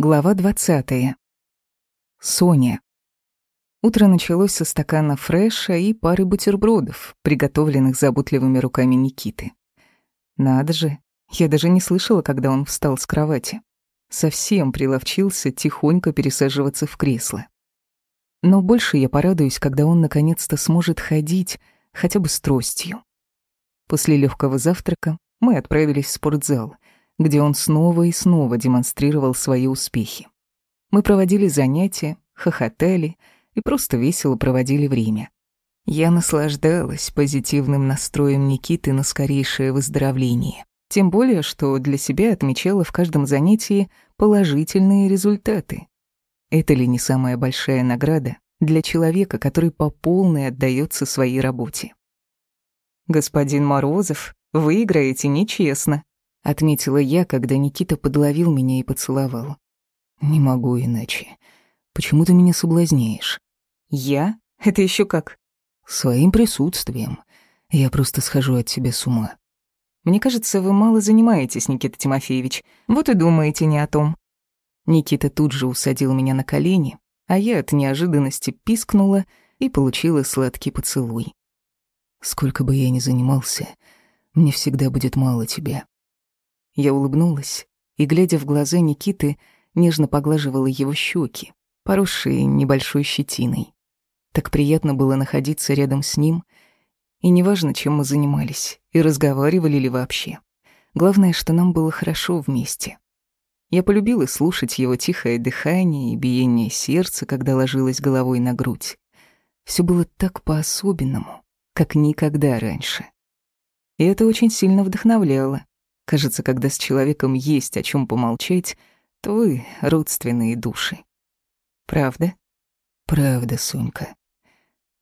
Глава 20. Соня. Утро началось со стакана фреша и пары бутербродов, приготовленных заботливыми руками Никиты. Надо же, я даже не слышала, когда он встал с кровати. Совсем приловчился тихонько пересаживаться в кресло. Но больше я порадуюсь, когда он наконец-то сможет ходить, хотя бы с тростью. После легкого завтрака мы отправились в спортзал — где он снова и снова демонстрировал свои успехи. Мы проводили занятия, хохотали и просто весело проводили время. Я наслаждалась позитивным настроем Никиты на скорейшее выздоровление. Тем более, что для себя отмечала в каждом занятии положительные результаты. Это ли не самая большая награда для человека, который по полной отдается своей работе? «Господин Морозов, вы играете нечестно», — отметила я, когда Никита подловил меня и поцеловал. «Не могу иначе. Почему ты меня соблазняешь?» «Я? Это еще как?» «Своим присутствием. Я просто схожу от тебя с ума». «Мне кажется, вы мало занимаетесь, Никита Тимофеевич. Вот и думаете не о том». Никита тут же усадил меня на колени, а я от неожиданности пискнула и получила сладкий поцелуй. «Сколько бы я ни занимался, мне всегда будет мало тебя. Я улыбнулась и, глядя в глаза Никиты, нежно поглаживала его щеки, поросшие небольшой щетиной. Так приятно было находиться рядом с ним, и неважно, чем мы занимались, и разговаривали ли вообще. Главное, что нам было хорошо вместе. Я полюбила слушать его тихое дыхание и биение сердца, когда ложилась головой на грудь. Все было так по-особенному, как никогда раньше. И это очень сильно вдохновляло. Кажется, когда с человеком есть о чем помолчать, то вы родственные души. Правда? Правда, Сонька.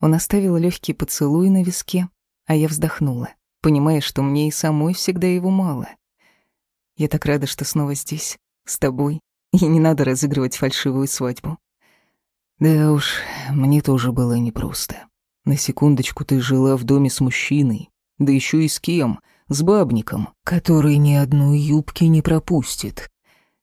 Он оставил легкий поцелуй на виске, а я вздохнула, понимая, что мне и самой всегда его мало. Я так рада, что снова здесь, с тобой, и не надо разыгрывать фальшивую свадьбу. Да уж, мне тоже было непросто. На секундочку ты жила в доме с мужчиной, да еще и с кем — с бабником, который ни одной юбки не пропустит.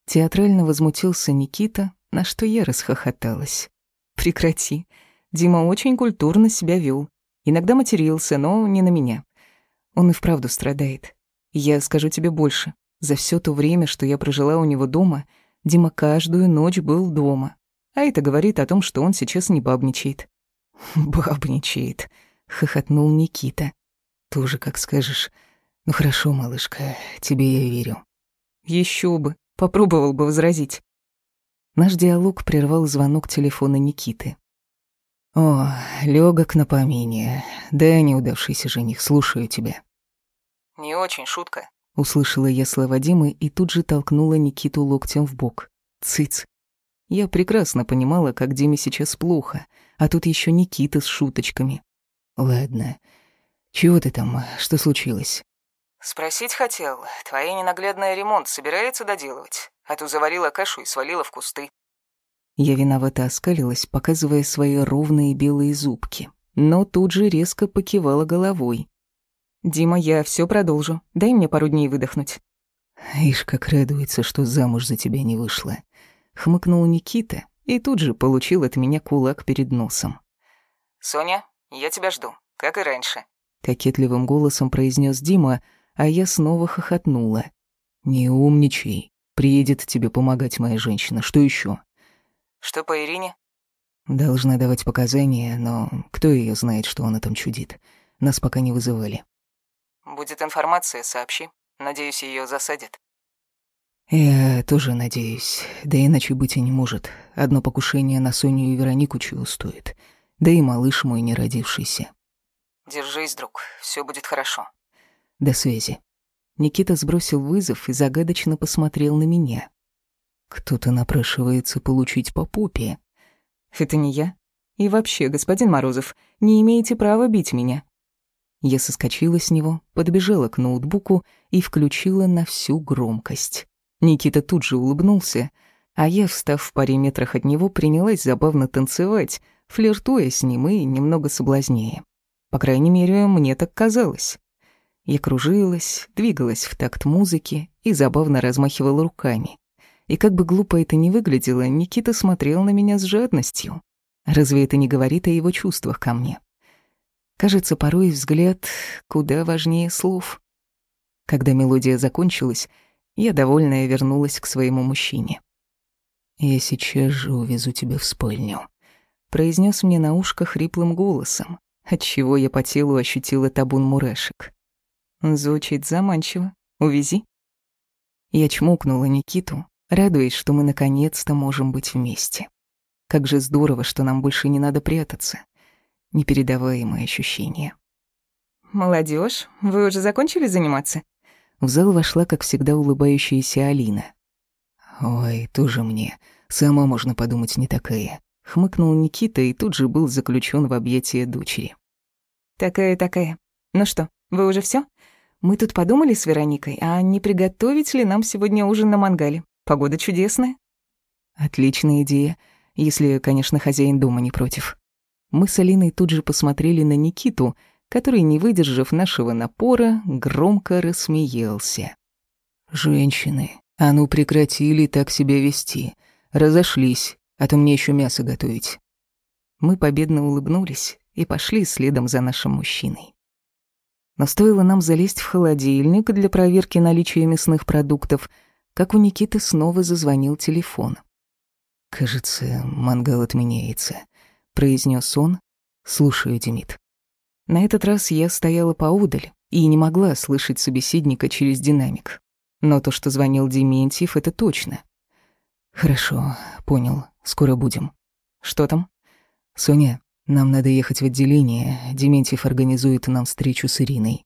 Театрально возмутился Никита, на что я расхохоталась. Прекрати. Дима очень культурно себя вел. Иногда матерился, но не на меня. Он и вправду страдает. Я скажу тебе больше. За все то время, что я прожила у него дома, Дима каждую ночь был дома. А это говорит о том, что он сейчас не бабничает. «Бабничает», — хохотнул Никита. «Тоже как скажешь. «Ну хорошо, малышка, тебе я верю». Еще бы, попробовал бы возразить. Наш диалог прервал звонок телефона Никиты. «О, легок на помине. Да, неудавшийся жених, слушаю тебя». «Не очень шутка», — услышала я слова Димы и тут же толкнула Никиту локтем в бок. «Цыц». Я прекрасно понимала, как Диме сейчас плохо, а тут еще Никита с шуточками. «Ладно. Чего ты там? Что случилось?» «Спросить хотел. Твоя ненаглядная ремонт собирается доделывать? А то заварила кашу и свалила в кусты». Я виновато оскалилась, показывая свои ровные белые зубки, но тут же резко покивала головой. «Дима, я все продолжу. Дай мне пару дней выдохнуть». «Ишь, как радуется, что замуж за тебя не вышла», — хмыкнул Никита и тут же получил от меня кулак перед носом. «Соня, я тебя жду, как и раньше», — кокетливым голосом произнес Дима, — а я снова хохотнула. «Не умничай. Приедет тебе помогать моя женщина. Что еще? «Что по Ирине?» «Должна давать показания, но кто ее знает, что она там чудит. Нас пока не вызывали». «Будет информация, сообщи. Надеюсь, ее засадят». «Я тоже надеюсь. Да иначе быть и не может. Одно покушение на Соню и Веронику чего стоит. Да и малыш мой не родившийся». «Держись, друг. Все будет хорошо». До связи. Никита сбросил вызов и загадочно посмотрел на меня. Кто-то напрашивается получить по пупе. Это не я. И вообще, господин Морозов, не имеете права бить меня. Я соскочила с него, подбежала к ноутбуку и включила на всю громкость. Никита тут же улыбнулся, а я, встав в паре метрах от него, принялась забавно танцевать, флиртуя с ним и немного соблазняя. По крайней мере, мне так казалось. Я кружилась, двигалась в такт музыки и забавно размахивала руками. И как бы глупо это ни выглядело, Никита смотрел на меня с жадностью. Разве это не говорит о его чувствах ко мне? Кажется, порой взгляд куда важнее слов. Когда мелодия закончилась, я, довольная, вернулась к своему мужчине. «Я сейчас же увезу тебя в спальню», — произнес мне на ушко хриплым голосом, отчего я по телу ощутила табун мурашек. Звучит заманчиво. Увези. Я чмокнула Никиту, радуясь, что мы наконец-то можем быть вместе. Как же здорово, что нам больше не надо прятаться. Непередаваемые ощущения. «Молодежь, вы уже закончили заниматься?» В зал вошла, как всегда, улыбающаяся Алина. «Ой, тоже мне. Сама, можно подумать, не такая». Хмыкнул Никита и тут же был заключен в объятия дочери. «Такая-такая. Ну что, вы уже все? Мы тут подумали с Вероникой, а не приготовить ли нам сегодня ужин на мангале? Погода чудесная». «Отличная идея, если, конечно, хозяин дома не против». Мы с Алиной тут же посмотрели на Никиту, который, не выдержав нашего напора, громко рассмеялся. «Женщины, а ну прекратили так себя вести. Разошлись, а то мне еще мясо готовить». Мы победно улыбнулись и пошли следом за нашим мужчиной. Но стоило нам залезть в холодильник для проверки наличия мясных продуктов, как у Никиты снова зазвонил телефон. «Кажется, мангал отменяется», — произнес он. «Слушаю, Демид». На этот раз я стояла поудаль и не могла слышать собеседника через динамик. Но то, что звонил Дементьев, это точно. «Хорошо, понял. Скоро будем». «Что там?» «Соня, нам надо ехать в отделение. Дементьев организует нам встречу с Ириной».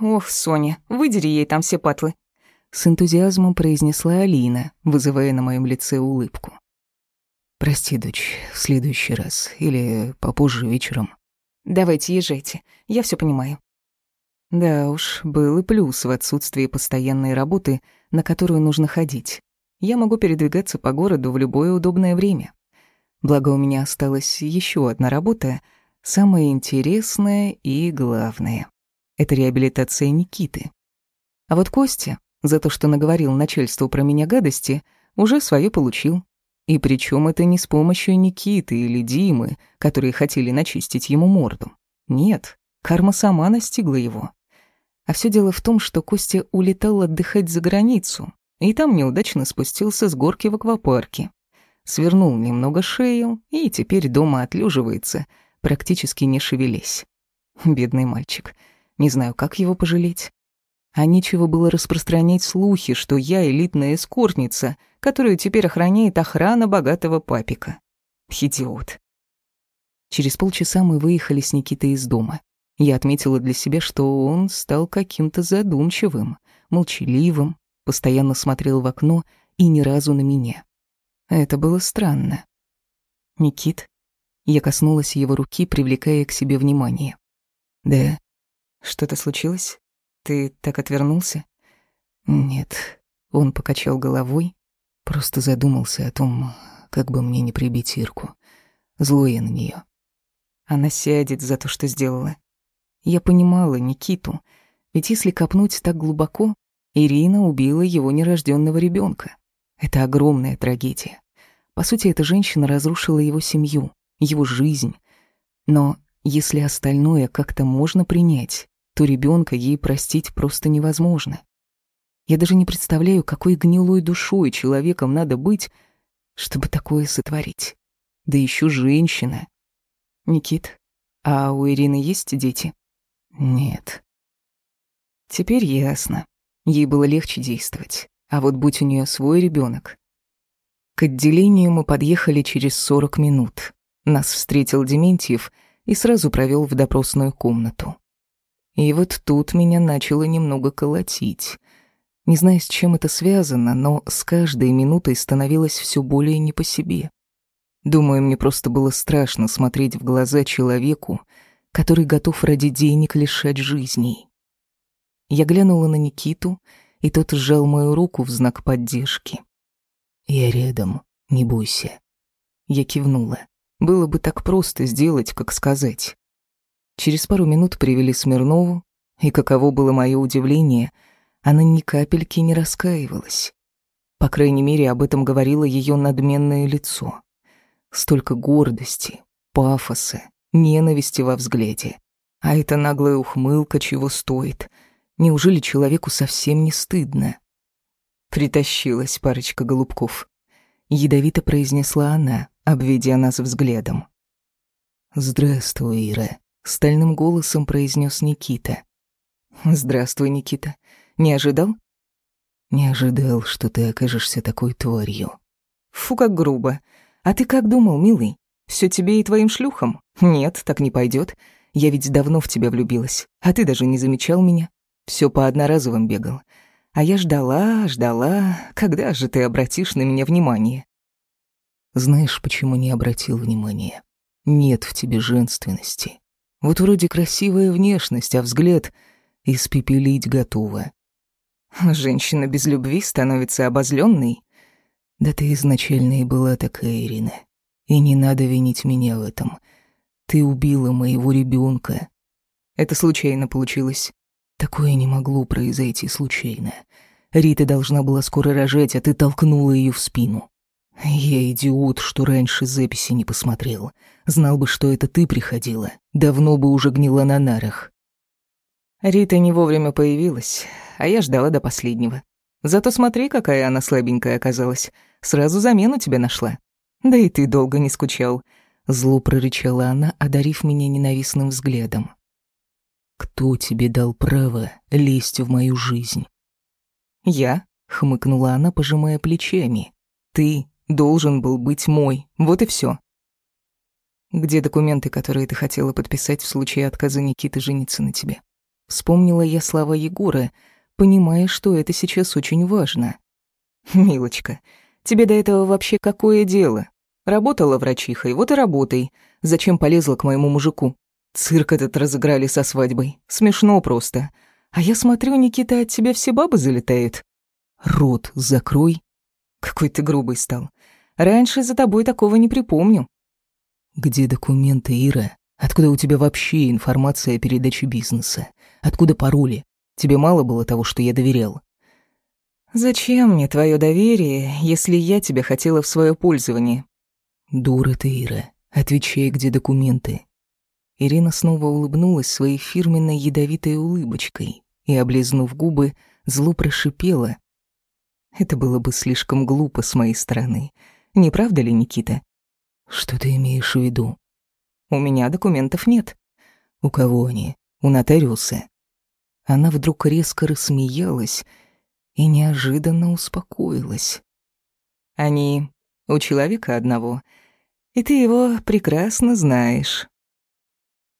«Ох, Соня, выдери ей там все патлы», — с энтузиазмом произнесла Алина, вызывая на моем лице улыбку. «Прости, дочь, в следующий раз или попозже вечером». «Давайте, езжайте, я все понимаю». Да уж, был и плюс в отсутствии постоянной работы, на которую нужно ходить. Я могу передвигаться по городу в любое удобное время. Благо у меня осталась еще одна работа, самая интересная и главная. Это реабилитация Никиты. А вот Костя, за то, что наговорил начальству про меня гадости, уже свое получил. И причем это не с помощью Никиты или Димы, которые хотели начистить ему морду. Нет, карма сама настигла его. А все дело в том, что Костя улетал отдыхать за границу, и там неудачно спустился с горки в аквапарке. Свернул немного шею и теперь дома отлеживается, практически не шевелясь. Бедный мальчик. Не знаю, как его пожалеть. А нечего было распространять слухи, что я элитная эскортница, которую теперь охраняет охрана богатого папика. Идиот. Через полчаса мы выехали с Никитой из дома. Я отметила для себя, что он стал каким-то задумчивым, молчаливым, постоянно смотрел в окно и ни разу на меня. Это было странно. «Никит?» Я коснулась его руки, привлекая к себе внимание. «Да?» «Что-то случилось?» Ты так отвернулся? Нет. Он покачал головой, просто задумался о том, как бы мне не прибить Ирку. Злой на нее. Она сядет за то, что сделала. Я понимала Никиту, ведь если копнуть так глубоко, Ирина убила его нерожденного ребенка. Это огромная трагедия. По сути, эта женщина разрушила его семью, его жизнь. Но если остальное как-то можно принять, то ребенка ей простить просто невозможно. Я даже не представляю, какой гнилой душой человеком надо быть, чтобы такое сотворить. Да еще женщина. Никит, а у Ирины есть дети? Нет. Теперь ясно. Ей было легче действовать. А вот будь у нее свой ребенок. К отделению мы подъехали через 40 минут. Нас встретил Дементьев и сразу провел в допросную комнату. И вот тут меня начало немного колотить. Не знаю, с чем это связано, но с каждой минутой становилось все более не по себе. Думаю, мне просто было страшно смотреть в глаза человеку, который готов ради денег лишать жизней. Я глянула на Никиту, и тот сжал мою руку в знак поддержки. «Я рядом, не бойся». Я кивнула. Было бы так просто сделать, как сказать. Через пару минут привели Смирнову, и каково было мое удивление, она ни капельки не раскаивалась. По крайней мере, об этом говорило ее надменное лицо. Столько гордости, пафоса, ненависти во взгляде. А эта наглая ухмылка чего стоит? Неужели человеку совсем не стыдно? Притащилась парочка голубков. Ядовито произнесла она, обведя нас взглядом. «Здравствуй, Ира», — стальным голосом произнес Никита. «Здравствуй, Никита. Не ожидал?» «Не ожидал, что ты окажешься такой тварью». «Фу, как грубо. А ты как думал, милый? Все тебе и твоим шлюхам? Нет, так не пойдет. Я ведь давно в тебя влюбилась, а ты даже не замечал меня. Все по одноразовым бегал. А я ждала, ждала, когда же ты обратишь на меня внимание?» «Знаешь, почему не обратил внимания? Нет в тебе женственности. Вот вроде красивая внешность, а взгляд испепелить готова. Женщина без любви становится обозленной. Да ты изначально и была такая, Ирина. И не надо винить меня в этом. Ты убила моего ребенка. Это случайно получилось. Такое не могло произойти случайно. Рита должна была скоро рожать, а ты толкнула ее в спину. Я идиот, что раньше записи не посмотрел. Знал бы, что это ты приходила. Давно бы уже гнила на нарах. Рита не вовремя появилась, а я ждала до последнего. Зато смотри, какая она слабенькая оказалась. Сразу замену тебе нашла. Да и ты долго не скучал. Зло прорычала она, одарив меня ненавистным взглядом. «Кто тебе дал право лезть в мою жизнь?» «Я?» — хмыкнула она, пожимая плечами. «Ты должен был быть мой, вот и все. «Где документы, которые ты хотела подписать в случае отказа Никиты жениться на тебе?» Вспомнила я слова Егора, понимая, что это сейчас очень важно. «Милочка, тебе до этого вообще какое дело? Работала врачихой, вот и работай. Зачем полезла к моему мужику? Цирк этот разыграли со свадьбой. Смешно просто. А я смотрю, Никита, от тебя все бабы залетают». «Рот закрой». «Какой ты грубый стал. Раньше за тобой такого не припомню». «Где документы, Ира? Откуда у тебя вообще информация о передаче бизнеса? Откуда пароли? Тебе мало было того, что я доверял?» «Зачем мне твое доверие, если я тебя хотела в свое пользование?» «Дура ты, Ира. Отвечай, где документы». Ирина снова улыбнулась своей фирменной ядовитой улыбочкой и, облизнув губы, зло прошипела. «Это было бы слишком глупо с моей стороны. Не правда ли, Никита?» «Что ты имеешь в виду?» «У меня документов нет». «У кого они? У нотариуса?» Она вдруг резко рассмеялась и неожиданно успокоилась. «Они у человека одного, и ты его прекрасно знаешь».